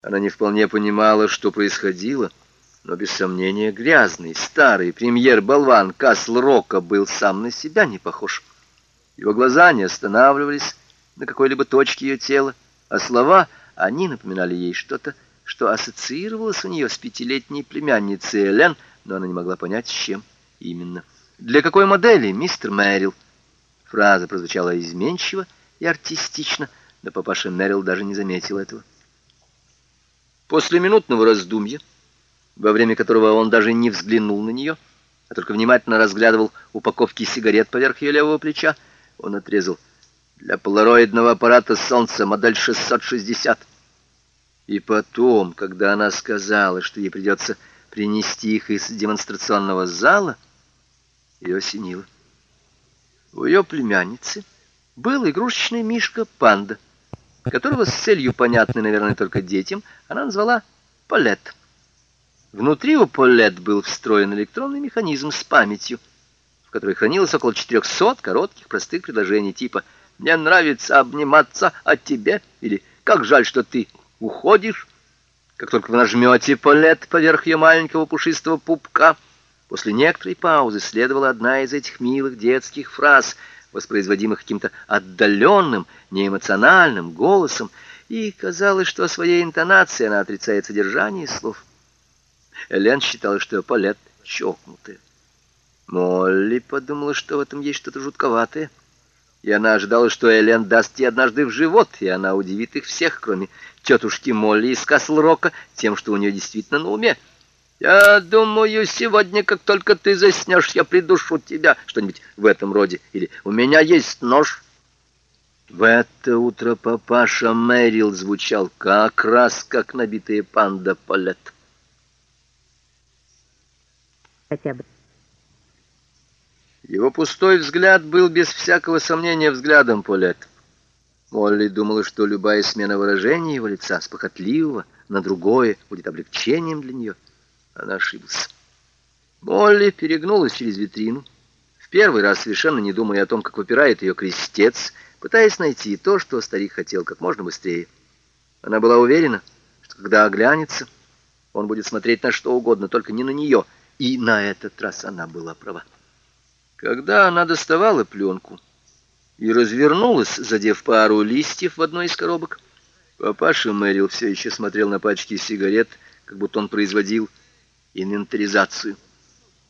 Она не вполне понимала, что происходило, но без сомнения грязный, старый премьер-болван Касл-Рока был сам на себя не похож. Его глаза не останавливались на какой-либо точке ее тела, а слова, они напоминали ей что-то, что ассоциировалось у нее с пятилетней племянницей Элен, но она не могла понять, с чем именно. «Для какой модели, мистер Мэрил?» Фраза прозвучала изменчиво и артистично, но папаша Мэрил даже не заметил этого. После минутного раздумья, во время которого он даже не взглянул на нее, а только внимательно разглядывал упаковки сигарет поверх ее левого плеча, он отрезал «Для полароидного аппарата «Солнце» модель 660». И потом, когда она сказала, что ей придется принести их из демонстрационного зала, ее осенило. У ее племянницы был игрушечный мишка-панда — которого с целью, понятной, наверное, только детям, она назвала Полет. Внутри у Полет был встроен электронный механизм с памятью, в которой хранилось около 400 коротких простых предложений типа «Мне нравится обниматься, а тебе?» или «Как жаль, что ты уходишь?» Как только вы нажмете Полет поверх ее маленького пушистого пупка, после некоторой паузы следовала одна из этих милых детских фраз — воспроизводимых каким-то отдаленным, неэмоциональным голосом, и казалось, что о своей интонации она отрицает содержание слов. Элен считала, что Палет чокнутая. Молли подумала, что в этом есть что-то жутковатое, и она ожидала, что Элен даст ей однажды в живот, и она удивит их всех, кроме тетушки Молли из Касл-Рока, тем, что у нее действительно на уме. Я думаю, сегодня, как только ты заснешь, я придушу тебя. Что-нибудь в этом роде. Или у меня есть нож. В это утро папаша Мэрил звучал как раз как набитая панда Палет. Хотя бы. Его пустой взгляд был без всякого сомнения взглядом Полет. Молли думала, что любая смена выражения его лица с похотливого на другое будет облегчением для нее. Она ошиблась. Молли перегнулась через витрину, в первый раз совершенно не думая о том, как выпирает ее крестец, пытаясь найти то, что старик хотел как можно быстрее. Она была уверена, что когда оглянется, он будет смотреть на что угодно, только не на нее, и на этот раз она была права. Когда она доставала пленку и развернулась, задев пару листьев в одной из коробок, папаша Мэрил все еще смотрел на пачки сигарет, как будто он производил инвентаризацию.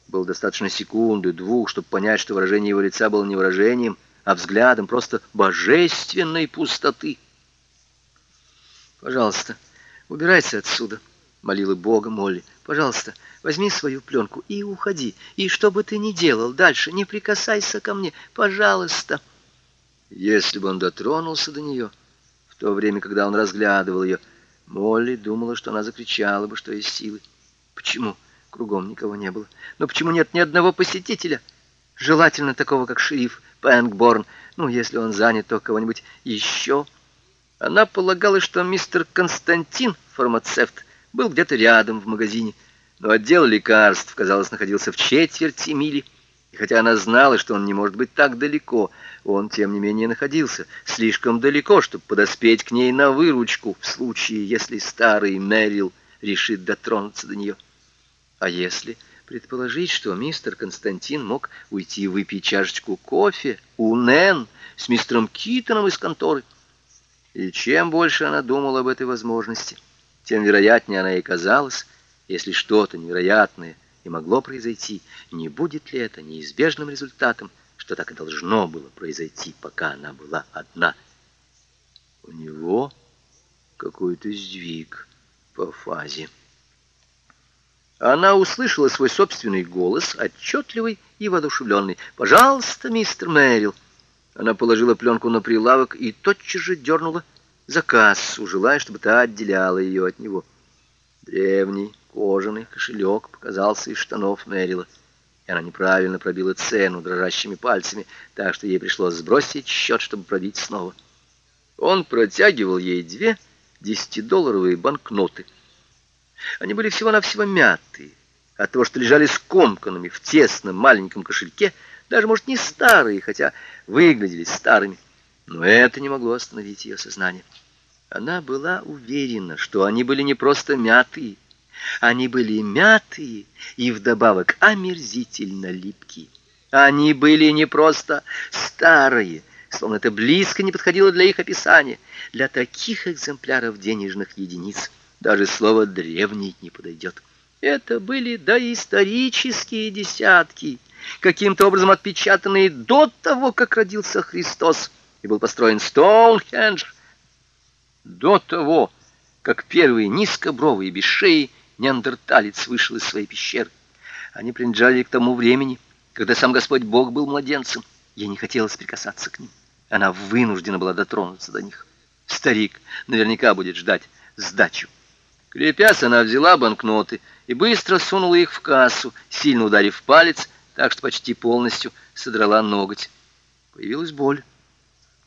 Было достаточно секунды, двух, чтобы понять, что выражение его лица было не выражением, а взглядом просто божественной пустоты. «Пожалуйста, убирайся отсюда», — молила Бога Молли. «Пожалуйста, возьми свою пленку и уходи. И что бы ты ни делал дальше, не прикасайся ко мне. Пожалуйста». Если бы он дотронулся до нее, в то время, когда он разглядывал ее, Молли думала, что она закричала бы, что есть силы. Почему? Кругом никого не было. Но почему нет ни одного посетителя? Желательно такого, как шериф Пэнгборн. Ну, если он занят, то кого-нибудь еще. Она полагала, что мистер Константин, фармацевт, был где-то рядом в магазине. Но отдел лекарств, казалось, находился в четверти мили. И хотя она знала, что он не может быть так далеко, он, тем не менее, находился слишком далеко, чтобы подоспеть к ней на выручку в случае, если старый Мэрил решит дотронуться до нее. А если предположить, что мистер Константин мог уйти выпить чашечку кофе у Нэн с мистером Китоном из конторы? И чем больше она думала об этой возможности, тем вероятнее она и казалась, если что-то невероятное и могло произойти, не будет ли это неизбежным результатом, что так и должно было произойти, пока она была одна. У него какой-то сдвиг по фазе. Она услышала свой собственный голос, отчетливый и воодушевленный. «Пожалуйста, мистер Мэрил!» Она положила пленку на прилавок и тотчас же дернула за кассу, желая, чтобы та отделяла ее от него. Древний кожаный кошелек показался из штанов Мэрила, и она неправильно пробила цену дрожащими пальцами, так что ей пришлось сбросить счет, чтобы пробить снова. Он протягивал ей две десятидолларовые банкноты — они были всего-навсего мятые, от того, что лежали скомканными в тесном маленьком кошельке, даже, может, не старые, хотя выглядели старыми. Но это не могло остановить ее сознание. Она была уверена, что они были не просто мятые, они были мятые и вдобавок омерзительно липкие. Они были не просто старые, словно это близко не подходило для их описания. Для таких экземпляров денежных единиц даже слово «древний» не подойдет. Это были доисторические десятки, каким-то образом отпечатанные до того, как родился Христос и был построен Стоунхендж, до того, как первый низкобровый без шеи неандерталец вышел из своей пещеры. Они принадлежали к тому времени, когда сам Господь Бог был младенцем. Я не хотела прикасаться к ним. Она вынуждена была дотронуться до них. Старик наверняка будет ждать сдачу. Крепясь, она взяла банкноты и быстро сунула их в кассу, сильно ударив палец, так что почти полностью содрала ноготь. Появилась боль,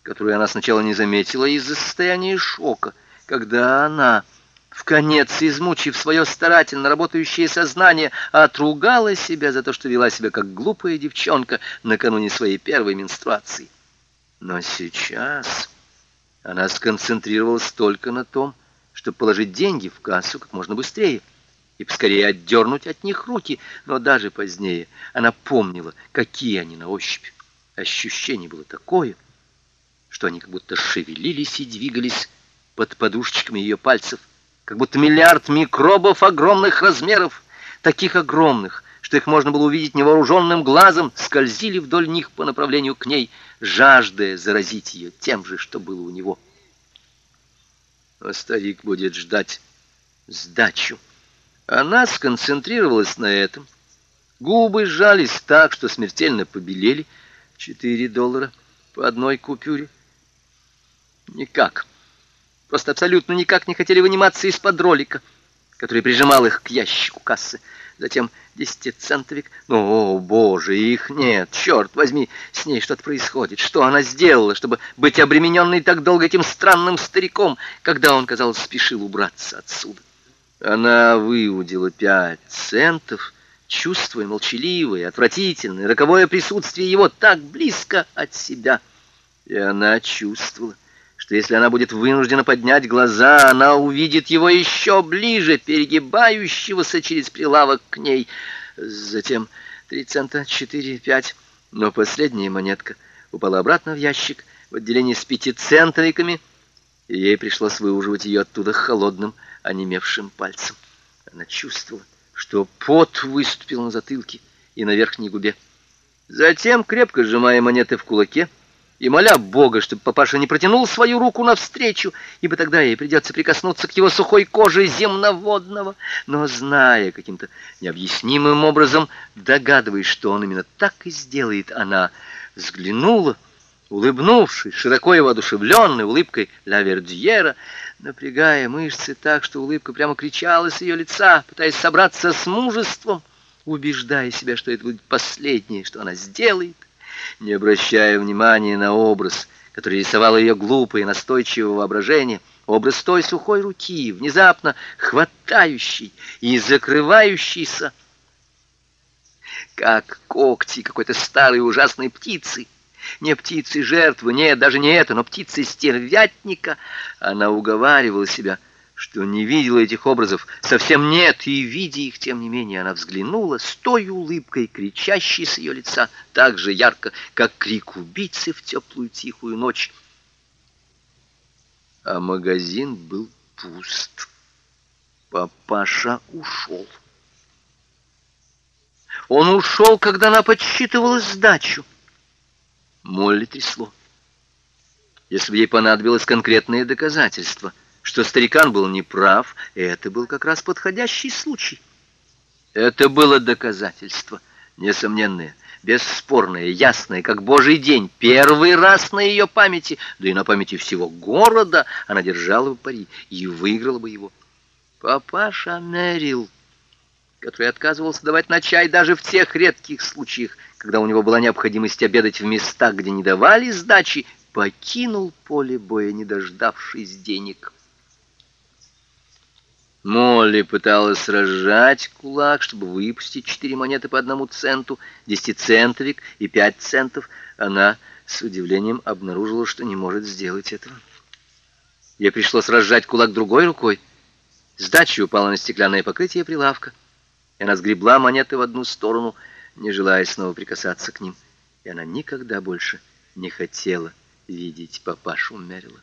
которую она сначала не заметила из-за состояния шока, когда она в конец измучив свое старательно работающее сознание, отругала себя за то, что вела себя как глупая девчонка накануне своей первой менструации. Но сейчас она сконцентрировалась только на том, чтобы положить деньги в кассу как можно быстрее и поскорее отдернуть от них руки, но даже позднее она помнила, какие они на ощупь. Ощущение было такое, что они как будто шевелились и двигались под подушечками ее пальцев, как будто миллиард микробов огромных размеров, таких огромных, что их можно было увидеть невооруженным глазом, скользили вдоль них по направлению к ней, жаждая заразить ее тем же, что было у него. А старик будет ждать сдачу. Она сконцентрировалась на этом. Губы сжались так, что смертельно побелели. Четыре доллара по одной купюре. Никак. Просто абсолютно никак не хотели выниматься из-под ролика, который прижимал их к ящику кассы. Затем десятицентовик. Ну, о, боже, их нет. Черт возьми, с ней что-то происходит. Что она сделала, чтобы быть обремененной так долго этим странным стариком, когда он, казалось, спешил убраться отсюда? Она выудила пять центов, чувствуя молчаливое, отвратительное, роковое присутствие его так близко от себя. И она чувствовала, что если она будет вынуждена поднять глаза, она увидит его еще ближе, перегибающегося через прилавок к ней. Затем три цента, четыре, пять. Но последняя монетка упала обратно в ящик в отделении с пятицентовиками, и ей пришлось выуживать ее оттуда холодным, онемевшим пальцем. Она чувствовала, что пот выступил на затылке и на верхней губе. Затем, крепко сжимая монеты в кулаке, и моля Бога, чтобы папаша не протянул свою руку навстречу, ибо тогда ей придется прикоснуться к его сухой коже земноводного, но зная каким-то необъяснимым образом, догадываясь, что он именно так и сделает, она взглянула, улыбнувшись, широко и воодушевленной улыбкой Ла Вердьера, напрягая мышцы так, что улыбка прямо кричала с ее лица, пытаясь собраться с мужеством, убеждая себя, что это будет последнее, что она сделает не обращая внимания на образ, который рисовал ее глупое настойчивое воображение, образ той сухой руки, внезапно хватающей и закрывающейся, как когти какой-то старой ужасной птицы. Не птицы жертвы, нет, даже не это, но птицы стервятника. Она уговаривала себя — что не видела этих образов, совсем нет, и, видя их, тем не менее, она взглянула с той улыбкой, кричащей с ее лица, так же ярко, как крик убийцы в теплую тихую ночь. А магазин был пуст. Папаша ушел. Он ушел, когда она подсчитывала сдачу. Молли трясло. Если бы ей понадобилось конкретное доказательство — что старикан был неправ, это был как раз подходящий случай. Это было доказательство, несомненное, бесспорное, ясное, как божий день, первый раз на ее памяти, да и на памяти всего города она держала бы пари и выиграла бы его. Папаша Мэрил, который отказывался давать на чай даже в тех редких случаях, когда у него была необходимость обедать в местах, где не давали сдачи, покинул поле боя, не дождавшись денег. Молли пыталась разжать кулак, чтобы выпустить четыре монеты по одному центу, десятицентовик и пять центов. Она с удивлением обнаружила, что не может сделать этого. Ей пришлось разжать кулак другой рукой. Сдача упала на стеклянное покрытие прилавка, и она сгребла монеты в одну сторону, не желая снова прикасаться к ним. И она никогда больше не хотела видеть папашу Мерила.